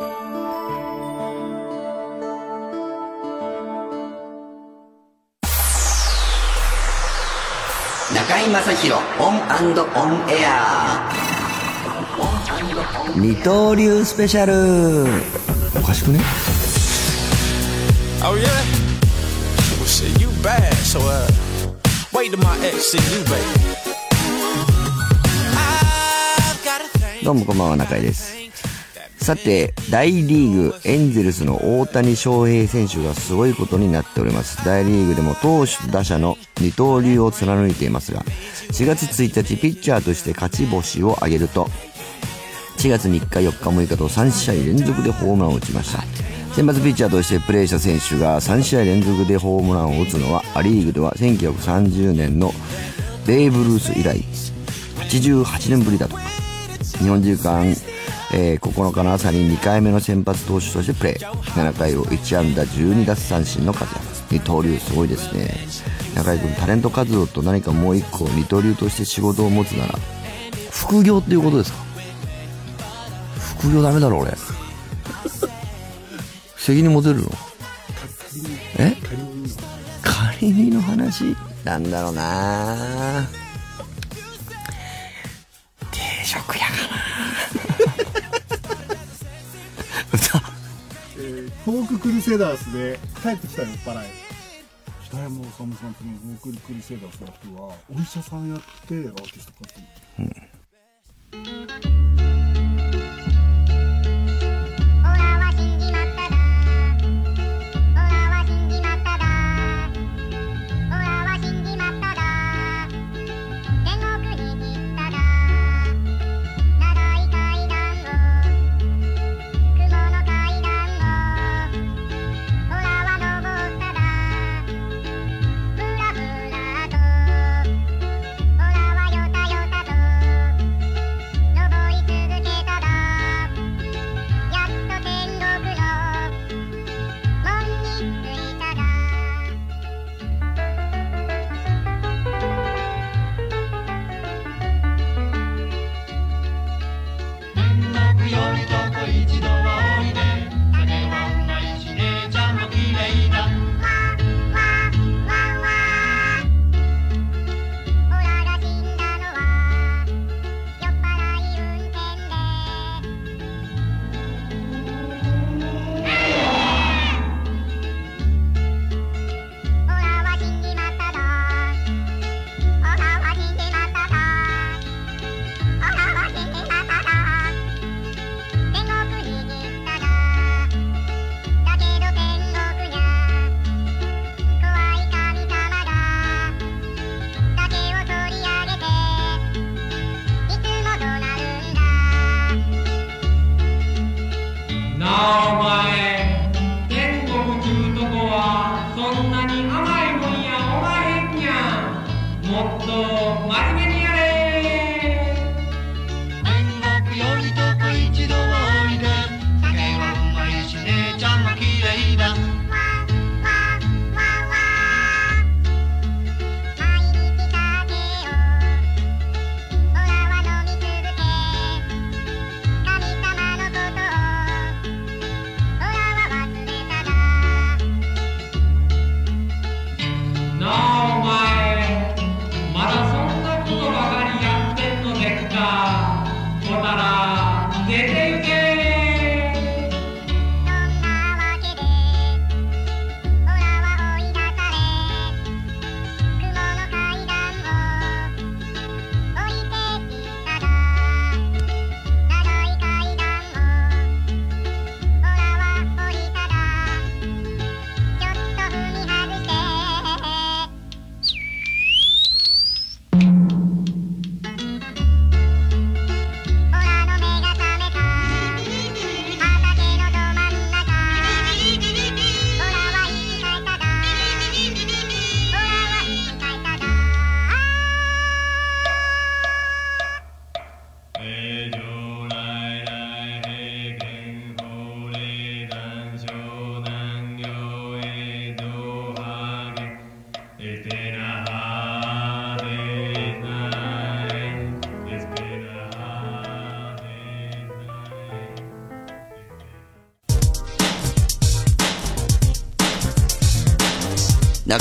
中居正広オンオンエア二刀流スペシャルおかしくね Oh yeah? Well shit, you bad, so uh wait till my ex see you, baby. どうもこんばんは中井ですさて大リーグエンゼルスの大谷翔平選手がすごいことになっております。大リーグでも投手と打者の二刀流を貫いていますが4月1日ピッチャーとして勝ち星を挙げると4月3日4日6日と3試合連続でホームランを打ちました。先発ピッチャーとしてプレーした選手が3試合連続でホームランを打つのはア・リーグでは1930年のベーブ・ルース以来88年ぶりだと。日本時間、えー9日の朝に2回目の先発投手としてプレー。7回を1安打12奪三振の活躍。二刀流すごいですね。中居君タレント活動と何かもう一個二刀流として仕事を持つなら。副業っていうことですか？副業ダメだろ俺。責任持てるの？え？仮にの話？なんだろうなフォーククルセダースで帰ってきた酔っ払い北山治さんとのフォーククルセダースの人はお医者さんやってアーティスト活動。オ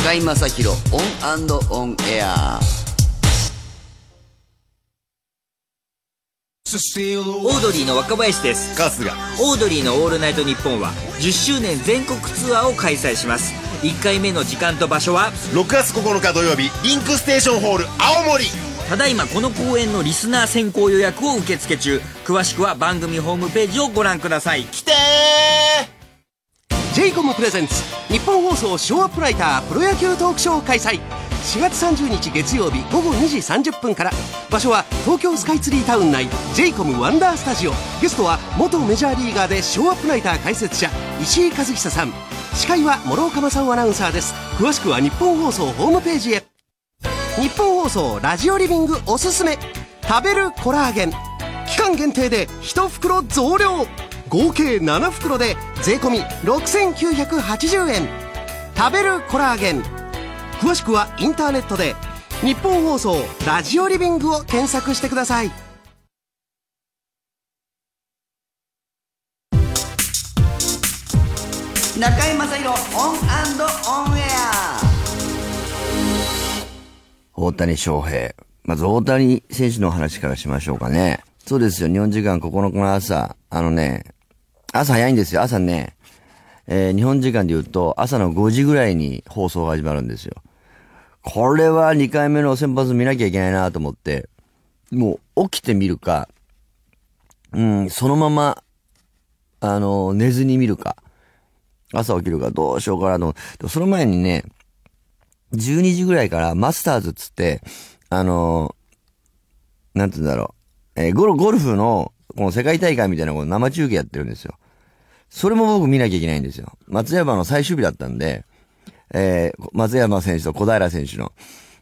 中居正広 ON and ON AIR。オードリーの若林です。春日。オードリーの「オールナイトニッポン」は10周年全国ツアーを開催します。1回目の時間と場所は？6月9日土曜日リンクステーションホール青森。ただいまこの公演のリスナー先行予約を受付中。詳しくは番組ホームページをご覧ください。来てー j イコムプレゼンツ日本放送ショーアップライタープロ野球トークショー開催。4月30日月曜日午後2時30分から。場所は東京スカイツリータウン内 j イコムワンダースタジオ。ゲストは元メジャーリーガーでショーアップライター解説者石井和久さん。司会は諸岡正夫アナウンサーです。詳しくは日本放送ホームページへ。日本放送ラジオリビングおすすめ。食べるコラーゲン。期間限定で1袋増量。合計7袋で税込6980円。食べるコラーゲン。詳しくはインターネットでニッポン放送ラジオリビングを検索してください。中居正広 ON and ON AIR。大谷翔平。まず大谷選手の話からしましょうかね。そうですよ、日本時間9日の朝、あのね、朝早いんですよ、朝ね。えー日本時間で言うと、朝の5時ぐらいに放送が始まるんですよ。これは2回目の先発見なきゃいけないなと思って、もう起きてみるか、うん、そのまま、あの、寝ずに見るか、朝起きるかどうしようかなと思、その前にね、12時ぐらいからマスターズっつって、あのーなんて言うんだろう、えーゴルゴルフの、この世界大会みたいなのを生中継やってるんですよ。それも僕見なきゃいけないんですよ。松山の最終日だったんで、えー松山選手と小平選手の。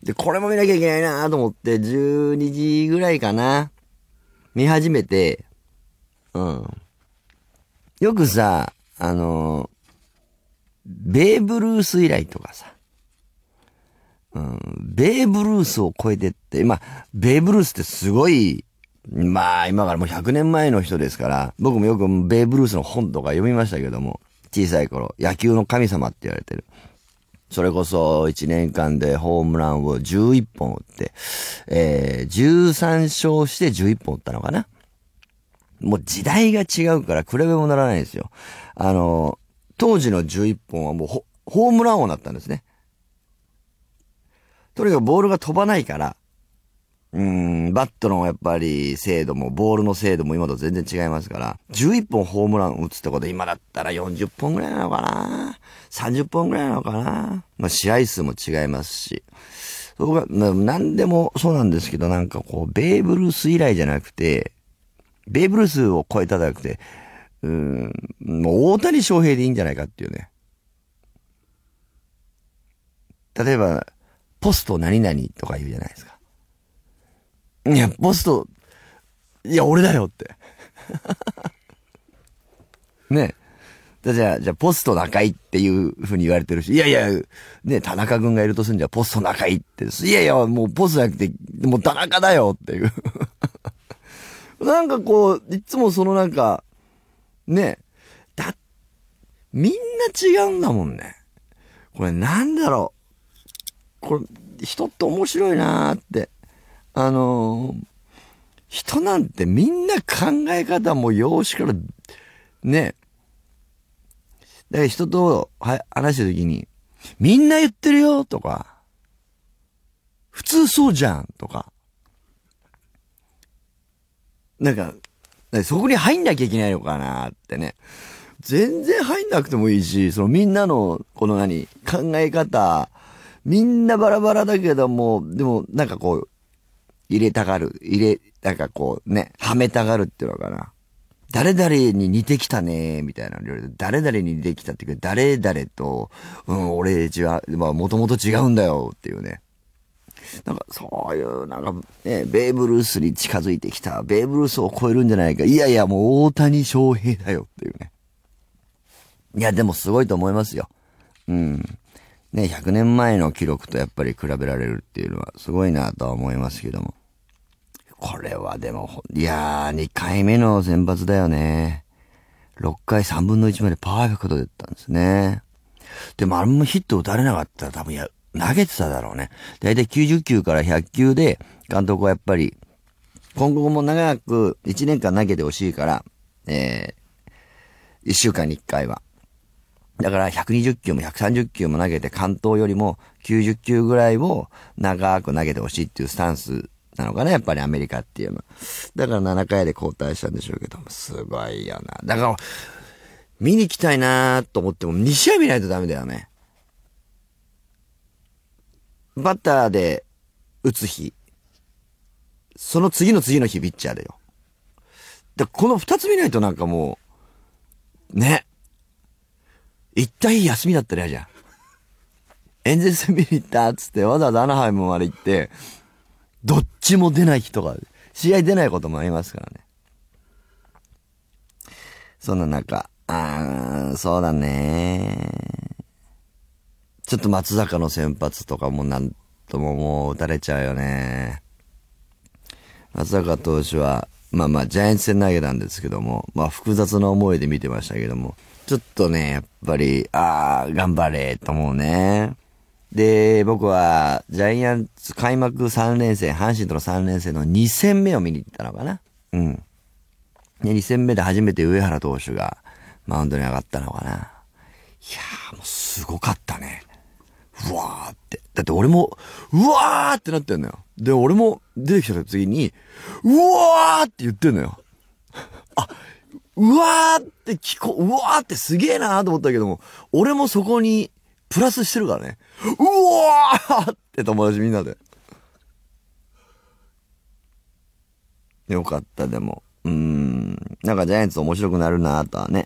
で、これも見なきゃいけないなと思って、12時ぐらいかな。見始めて、うん。よくさ、あのベーブ・ルース以来とかさ、うん、ベーブ・ルースを超えてって、まあ、ベーブ・ルースってすごい、まあ、今からもう100年前の人ですから、僕もよくベーブ・ルースの本とか読みましたけども、小さい頃、野球の神様って言われてる。それこそ1年間でホームランを11本打って、えー、13勝して11本打ったのかな。もう時代が違うから比べもならないですよ。あの、当時の11本はもうホームラン王になったんですね。とにかくボールが飛ばないから、うん、バットのやっぱり精度も、ボールの精度も今と全然違いますから、11本ホームラン打つってこと今だったら40本ぐらいなのかな ?30 本ぐらいなのかな？まあ試合数も違いますし。そこが、ななんでもそうなんですけど、なんかこう、ベーブ・ルース以来じゃなくて、ベーブ・ルースを超えたじゃなくて、うん、もう大谷翔平でいいんじゃないかっていうね。例えば、ポスト何々とか言うじゃないですか。いや、ポスト、いや、俺だよって。ねじゃあ、じゃあ、ポスト中井っていう風に言われてるし、いやいや、ね、田中君がいるとするんじゃ、ポスト中井って、いやいや、もうポストじゃなくて、もう田中だよっていう。なんかこう、いつもそのなんか、ね、だ、みんな違うんだもんね。これなんだろう。これ、人って面白いなーって。あの人なんてみんな考え方も容姿から、ね。だから人とは話してるときに、みんな言ってるよとか、普通そうじゃんとか、なんか、なんかそこに入んなきゃいけないのかなってね。全然入んなくてもいいし、そのみんなの、この何、考え方、みんなバラバラだけども、でもなんかこう、入れたがる、入れ、なんかこうね、はめたがるっていうのかな。誰々に似てきたね、みたいなの言われて、誰々に似てきたっていうか、誰々と、うん、俺違う、まあ、もともと違うんだよっていうね。なんか、そういう、なんか、ね、ベーブ・ルースに近づいてきた、ベーブ・ルースを超えるんじゃないか。いやいや、もう大谷翔平だよっていうね。いや、でもすごいと思いますよ。うん。ね、100年前の記録とやっぱり比べられるっていうのはすごいなとは思いますけども。これはでも、いやー、2回目の先発だよね。6回3分の1までパーフェクトでったんですね。でもあんまヒット打たれなかったら多分や、投げてただろうね。だいたい90球から100球で、監督はやっぱり、今後も長く1年間投げてほしいから、えー、1週間に1回は。だから120球も130球も投げて関東よりも90球ぐらいを長く投げてほしいっていうスタンスなのかな、やっぱりアメリカっていうのは。だから7回で交代したんでしょうけど、すごいよな。だから、見に行きたいなと思っても2試合見ないとダメだよね。バッターで打つ日。その次の次の日ピッチャーでよ。で、この2つ見ないとなんかもう、ね。一体休みだったら嫌じゃん。エンゼルス見に行ったっつってわざわざアナハイムまで行って、どっちも出ない人が、試合出ないこともありますからね。そんな中、あー、そうだね。ちょっと松坂の先発とかもなんとももう打たれちゃうよね。松坂投手は、まあまあジャイアンツ戦投げたんですけども、まあ複雑な思いで見てましたけども、ちょっとね、やっぱり、あー、頑張れ、と思うね。で、僕は、ジャイアンツ開幕3連戦、阪神との3連戦の2戦目を見に行ったのかなうん。で、2戦目で初めて上原投手がマウンドに上がったのかな。いやー、もうすごかったね。うわーって。だって俺も、うわーってなってんのよ。で、俺も出てきた次に、うわーって言ってんのよ。あ、うわーって聞こ、うわーってすげえなーと思ったけども、俺もそこにプラスしてるからね。うわーって友達みんなで。よかった、でも。うーん。なんかジャイアンツ面白くなるなーとはね。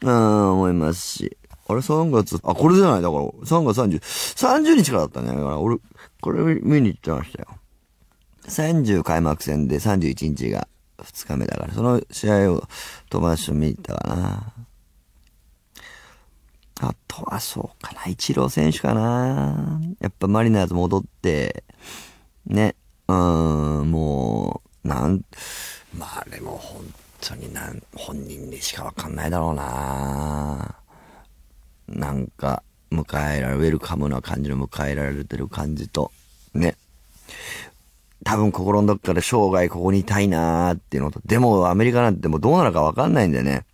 うーん、思いますし。あれ3月、あ、これじゃないだから、3月30、30日からだったね。だから俺、これ見に行ってましたよ。30開幕戦で31日が2日目だから、その試合を友達と見に行ったかな。あとはそうかな、イチロー選手かな。やっぱマリナーズ戻って、ね、うーん、もう、なん、まあでも本当になん、本人にしかわかんないだろうな。なんか、迎えられる、ウェルカムな感じの迎えられてる感じと、ね。多分心のどっかで生涯ここにいたいなーっていうのと、でもアメリカなんてもうどうなるかわかんないんでね。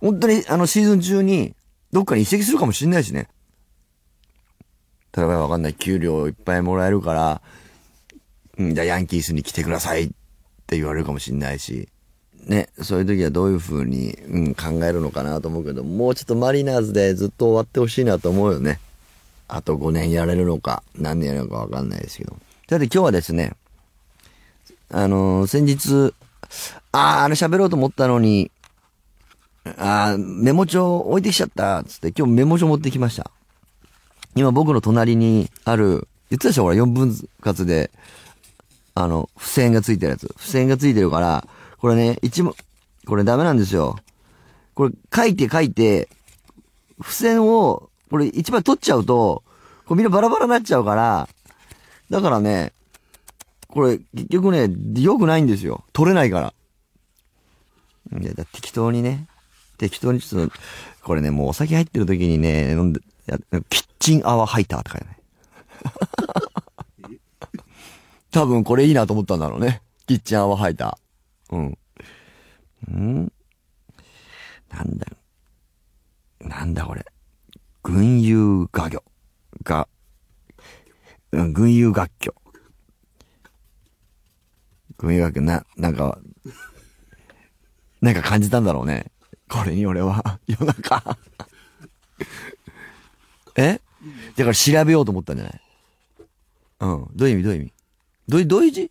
本当にあのシーズン中にどっかに移籍するかもしんないしね。例えばわかんない。給料いっぱいもらえるから、うん、じゃあヤンキースに来てくださいって言われるかもしんないし。ね、そういう時はどういう風に、うん、考えるのかなと思うけど、もうちょっとマリナーズでずっと終わってほしいなと思うよね。あと5年やれるのか、何年やるのかわかんないですけど。さて今日はですね、あの先日、あー、あれ喋ろうと思ったのに、あー、メモ帳置いてきちゃった、つって今日メモ帳持ってきました。今僕の隣にある、言ってたでしょほら、4分割で、あの、付箋がついてるやつ。付箋がついてるから、これね、一問、これダメなんですよ。これ書いて書いて、付箋を、これ一枚取っちゃうと、これみんなバラバラになっちゃうから、だからね、これ結局ね、良くないんですよ。取れないから。いや、だ適当にね、適当にちょっと、これね、もうお酒入ってる時にね、飲んで、やキッチンアワーハイターって書いてあるね。多分これいいなと思ったんだろうね。キッチンアワーハイター。うん。うんなんだよ。なんだこれ。群遊画魚。が、うん、群遊楽魚。群遊楽魚、な、なんか、なんか感じたんだろうね。これに俺は、夜中。え？だから調べようと思ったんじゃない？うん。どういう意味？どういう意味？どういう、どういう字？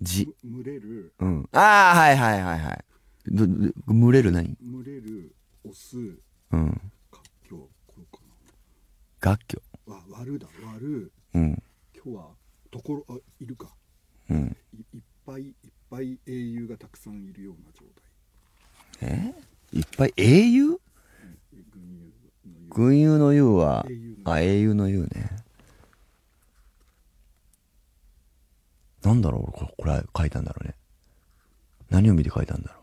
字。群れる、うん。ああ、はいはいはいはい。ど、ど群れる何？群れる、オス、うん。活魚、これか楽魚。な。わ、割るだ、割る。うん。今日は、ところ、あ、いるか。うん。いいっぱいいっぱい英雄がたくさんいるような状態。え？いっぱい英雄？群雄の雄は英雄、のあ、英雄の雄ね。なんだろう？俺これ、書いたんだろうね。何を見て書いたんだろ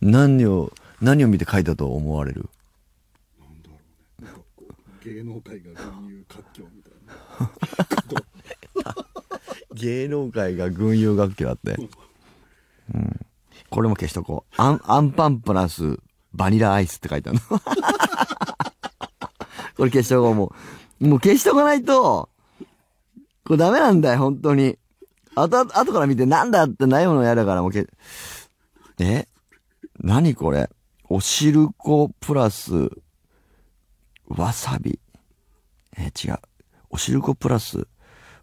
う？何を、何を見て書いたと思われる？芸能界が群雄割拠みたいな 芸能界が群雄割拠だって。うん。これも消しとこう。アン、アンパンプラスバニラアイスって書いてあるの。これ消しとこう、もう。もう消しとかないと、これダメなんだよ、本当に。あと、後から見てなんだってないもの嫌だからもうけ、え？何これ？おしるこプラス、わさび。え、違う。おしるこプラス、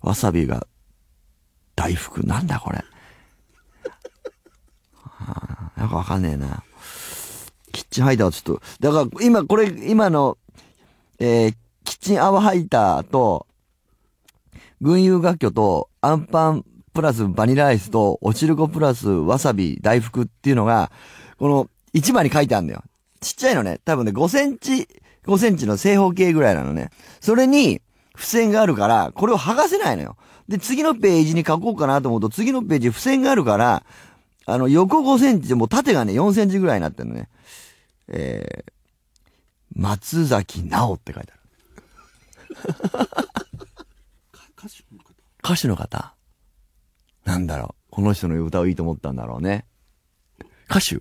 わさびが大福。なんだこれ。はあ、なんかわかんねえな。キッチンハイターはちょっと、だから今これ、今の、えーキッチンアワハイターと、群雄楽曲と、アンパンプラスバニラアイスと、おちるこプラスわさび大福っていうのが、この一番に書いてあるんだよ。ちっちゃいのね。多分ね、5センチ、5センチの正方形ぐらいなのね。それに、付箋があるから、これを剥がせないのよ。で、次のページに書こうかなと思うと、次のページ付箋があるから、あの、横5センチでもう縦がね、4センチぐらいになってるのね。えー、松崎直って書いてある。歌手の方？歌手の方なんだろう。この人の歌をいいと思ったんだろうね。歌手？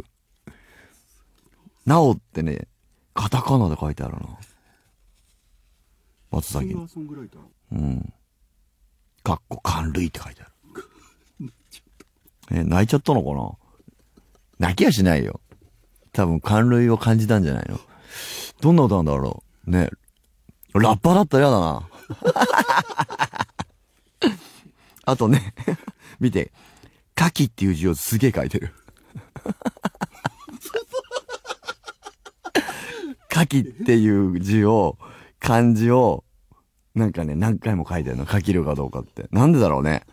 なおってね、カタカナで書いてあるな。松崎うん。かっこ寒類って書いてある。え、泣いちゃったのかな？泣きはしないよ。多分寒類を感じたんじゃないの？どんな歌なんだろう？ね。ラッパーだったら嫌だな。あとね、見て、カキっていう字をすげえ書いてる。カキっていう字を、漢字を、なんかね、何回も書いてるの。書けるかどうかって。なんでだろうね。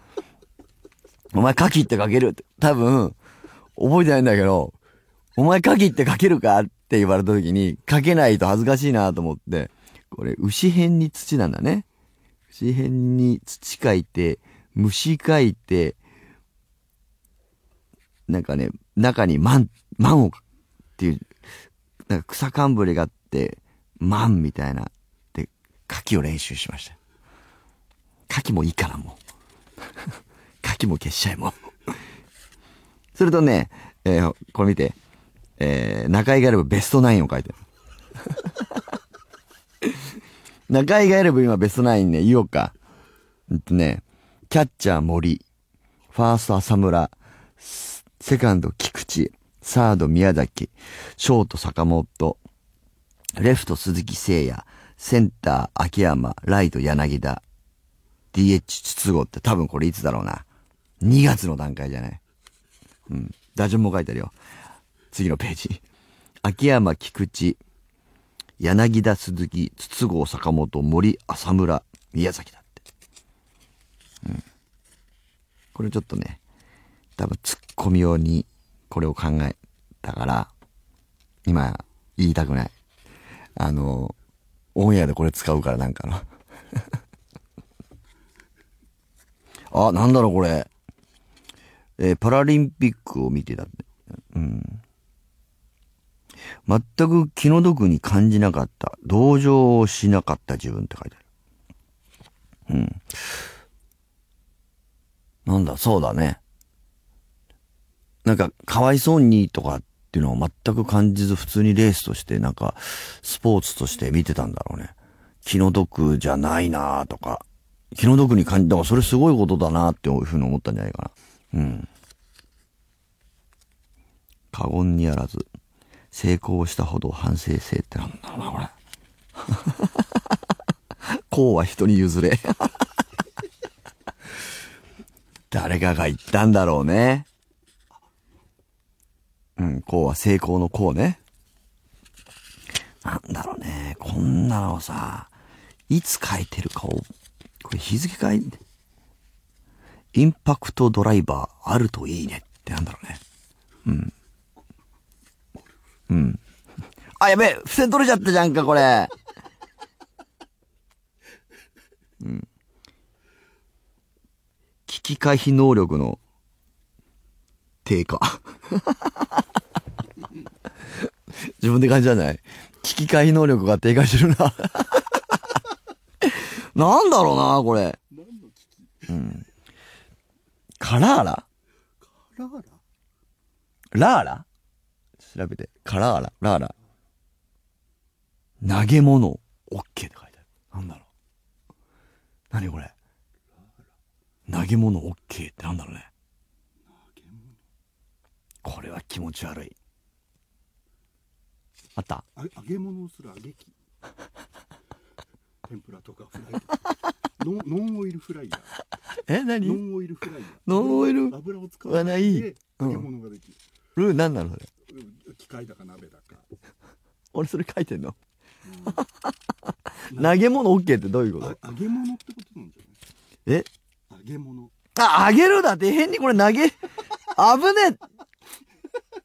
お前、カキって書けるって。多分、覚えてないんだけど、お前、カキって書けるかって言われた時に、書けないと恥ずかしいなと思って、これ、牛辺に土なんだね。牛辺に土書いて、虫書いて、なんかね、中にマン、マンを、っていう、なんか草冠があって、マンみたいな、牡蠣を練習しました。牡蠣もいいからもう。牡蠣も消しちゃえもう。それとね、えーこれ見て、えー中井がやればベストナインを書いてる。中井がやれば今ベストナインね、言おうか。うんとね、キャッチャー森、ファースト浅村、セカンド菊池、サード宮崎、ショート坂本、レフト鈴木誠也、センター秋山、ライト柳田、DH 筒子って多分これいつだろうな。2月の段階じゃない？うん。打順も書いてあるよ。次のページ。秋山、菊池、柳田、鈴木、筒香、坂本、森、浅村、宮崎だって。うん。これちょっとね、多分突っ込み用にこれを考えたから、今言いたくない。あの、オンエアでこれ使うからなんかの。あ、なんだろうこれ。えーパラリンピックを見てたって。うん。全く気の毒に感じなかった。同情をしなかった自分って書いてある。うん。なんだ、そうだね。なんか、かわいそうにとかっっていうのを全く感じず、普通にレースとして、なんか、スポーツとして見てたんだろうね。気の毒じゃないなとか、気の毒に感じ、だからそれすごいことだなっていうふうに思ったんじゃないかな。うん。過言にあらず、成功したほど反省せってなんだろうな、これ。こうは人に譲れ。誰かが言ったんだろうね。うん、こうは成功のこうね。なんだろうね。こんなのさ、いつ書いてるかを、これ日付書いて、インパクトドライバーあるといいねってなんだろうね。うん。うん。あ、やべえ付箋取れちゃったじゃんか、これ。うん。危機回避能力の低下。自分で感じじゃない？危機回避能力が低下してるな。なんだろうな、これ。うん。カラーラ？ラーラ？ラーラ？調べて。カラーラ、ラーラ。投げ物、オッケーって書いてある。なんだろう。何これ？投げ物、オッケーってなんだろうね。これは気持ち悪い。あった？あ揚げ物をする揚げ機天ぷらとかフライ。とかノンノンオイルフライヤえーノ何ンオイルフライヤー。ノンオイル？油を使わないい。で揚げ物ができる、ルー何なのそれ？機械だか鍋だか。俺それ書いてんの？投げ物 OK ってどういうこと？あ揚げ物ってことなんじゃえない？揚げ物。あ、あげるだって変にこれ投げ、危ねえ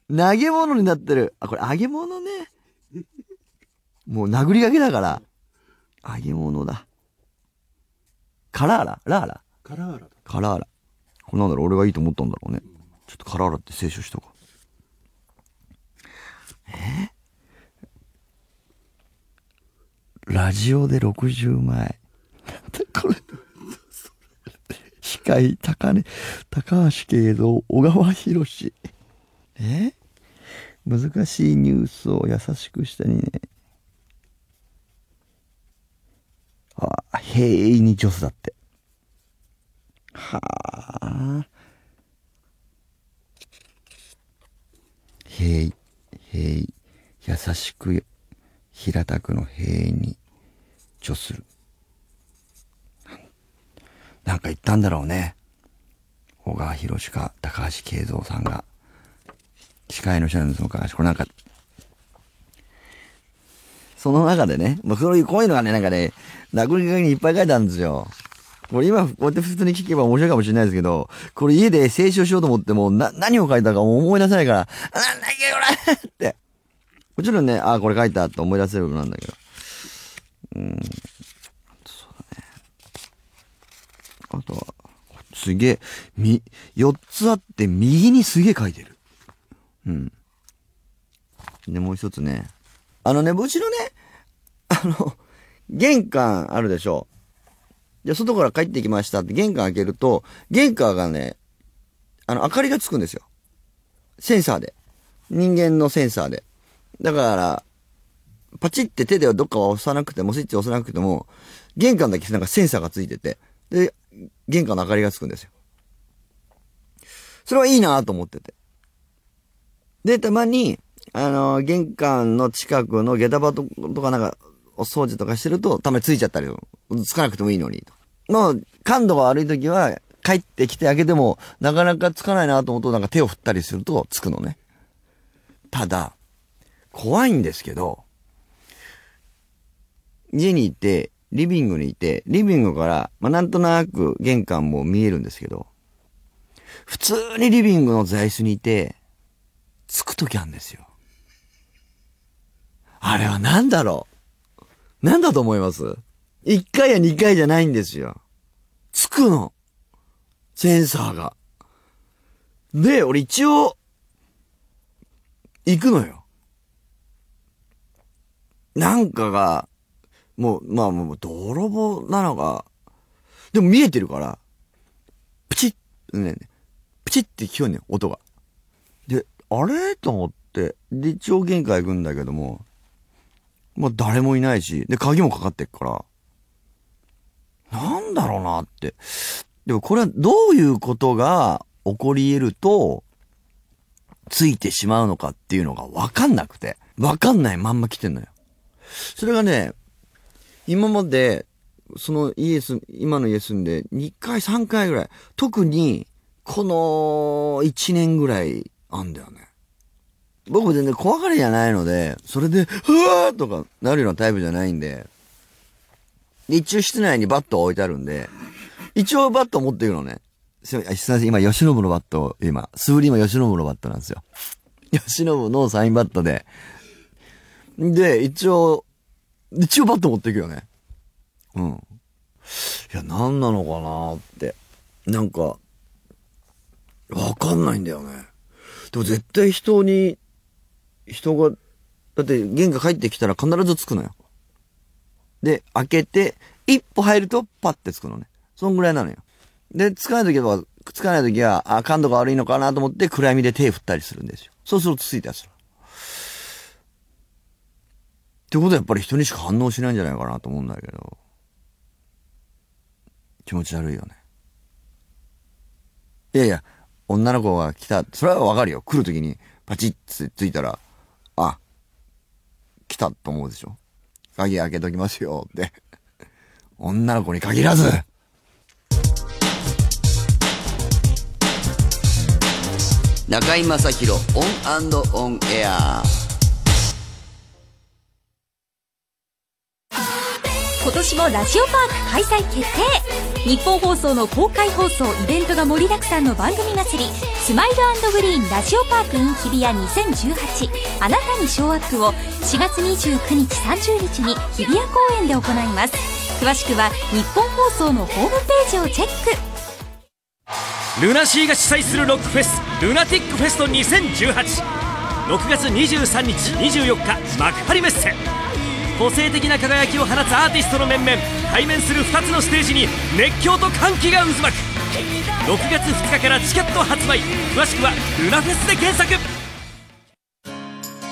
投げ物になってる。あ、これ揚げ物ね。もう殴りかけだから。揚げ物だ。カラーラ？ラーラ？カラーラだカラーラ。これなんだろう俺がいいと思ったんだろうね。ちょっとカラーラって聖書しとこう。え？ラジオで60枚。これ。司会、高根、高橋慶三、小川博士。え？難しいニュースを優しくしたにね。あ、平易に上手だって。はあ。平易、平易、優しく、平たくの平易に助する。なんか言ったんだろうね。小川博士か高橋慶三さんが。司会の人なんですのか。これなんか、その中でね、もうそういう、こういうのがね、なんかね、殴りかけにいっぱい書いてあるんですよ。これ今、こうやって普通に聞けば面白いかもしれないですけど、これ家で清書しようと思っても、な、何を書いたか思い出せないから、なんだっけこれって。もちろんね、あ、これ書いたって思い出せるなんだけど。うん。そうだね。あとは、すげえ、み、4つあって右にすげえ書いてる。うん。で、もう一つね。あのね、うちのね、あの、玄関あるでしょ。で、外から帰ってきましたって玄関開けると、玄関がね、あの、明かりがつくんですよ。センサーで。人間のセンサーで。だから、パチって手ではどっかを押さなくても、スイッチ押さなくても、玄関だけなんかセンサーがついてて、で、玄関の明かりがつくんですよ。それはいいなと思ってて。で、たまに、あの、玄関の近くの下駄箱とかなんか、お掃除とかしてると、たまについちゃったり、つかなくてもいいのに。もう、感度が悪い時は、帰ってきて開けても、なかなかつかないなと思うと、なんか手を振ったりすると、つくのね。ただ、怖いんですけど、家にいて、リビングにいて、リビングから、まあ、なんとなく玄関も見えるんですけど、普通にリビングの座椅子にいて、つくときあるんですよ。あれは何だろう？何だと思います？一回や二回じゃないんですよ。つくの。センサーが。で、俺一応、行くのよ。なんかが、もう、まあもう、泥棒なのか、でも見えてるから、プチッ、ね、プチッって聞こえんねん、音が。で、あれ？と思って、で、一応玄関行くんだけども、まあ誰もいないし、で、鍵もかかってっから、なんだろうなって。でもこれはどういうことが起こり得ると、ついてしまうのかっていうのがわかんなくて、わかんないまんま来てんのよ。それがね、今まで、その家住、今の家住んで2回3回ぐらい、特にこの1年ぐらいあんだよね。僕全然怖がりじゃないので、それで、うわーとかなるようなタイプじゃないんで、で、一応室内にバット置いてあるんで、一応バット持っていくのね。すいません、今、由伸のバット、今、素振り今、由伸のバットなんですよ。由伸のサインバットで、で、一応、一応バット持っていくよね。うん。いや、何なのかなって。なんか、わかんないんだよね。でも絶対人に、人が、だって玄関帰ってきたら必ずつくのよ。で、開けて、一歩入るとパッてつくのね。そんぐらいなのよ。で、つかないときは、つかないときは、あ、感度が悪いのかなと思って暗闇で手振ったりするんですよ。そうするとついたりする。ってことはやっぱり人にしか反応しないんじゃないかなと思うんだけど。気持ち悪いよね。いやいや、女の子が来た。それはわかるよ。来るときにパチッつついたら、あ、来たと思うでしょ？鍵開けときますよって。女の子に限らず中居正広 ON & ON AIR今年もラジオパーク開催決定。日本放送の公開放送イベントが盛りだくさんの番組祭りスマイルグリーンラジオパーク in 日比谷2018あなたにショーアップを4月29日30日に日比谷公園で行います。詳しくは日本放送のホームページをチェック。ルナシーが主催するロックフェスルナティックフェスト20186月23日24日幕張メッセ。個性的な輝きを放つアーティストの面々。対面する2つのステージに熱狂と歓喜が渦巻く。6月2日からチケット発売。詳しくはルナフェスで検索。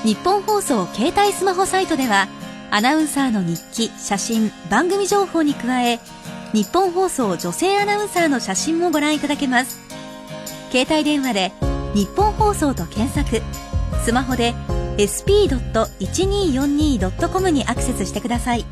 日本放送携帯スマホサイトではアナウンサーの日記写真番組情報に加え日本放送女性アナウンサーの写真もご覧いただけます。携帯電話で「日本放送」と検索。スマホで sp.1242.com にアクセスしてください。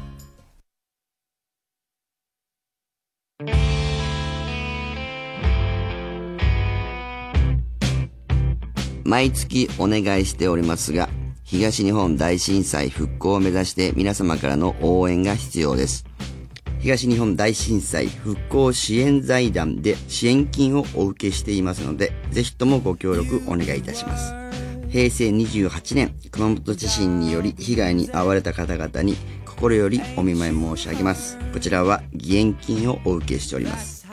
毎月お願いしておりますが東日本大震災復興を目指して皆様からの応援が必要です。東日本大震災復興支援財団で支援金をお受けしていますのでぜひともご協力お願いいたします。平成28年熊本地震により被害に遭われた方々に心よりお見舞い申し上げますこちらは義援金をお受けしております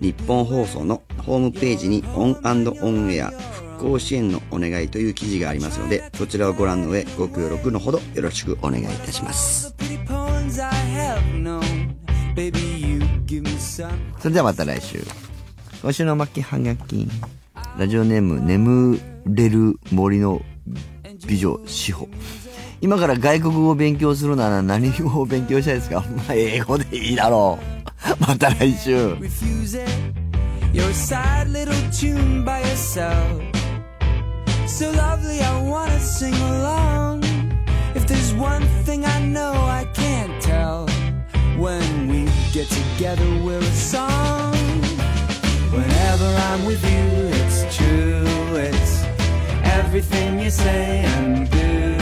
ニッポン放送のホームページに ON & ON AIR 復興支援のお願いという記事がありますのでそちらをご覧の上ご協力のほどよろしくお願いいたしますそれではまた来週。今週の巻きはがき。ラジオネーム、眠れる森の美女志保。今から外国語を勉強するなら何語を勉強したいですかまあ、英語でいいだろう。また来週。Your sad little tune by yourself. So lovely, I wanna sing along. If there's one thing I know I can't tell, when we get together, we're a song. Whenever I'm with you, it's true. It's everything you say and do.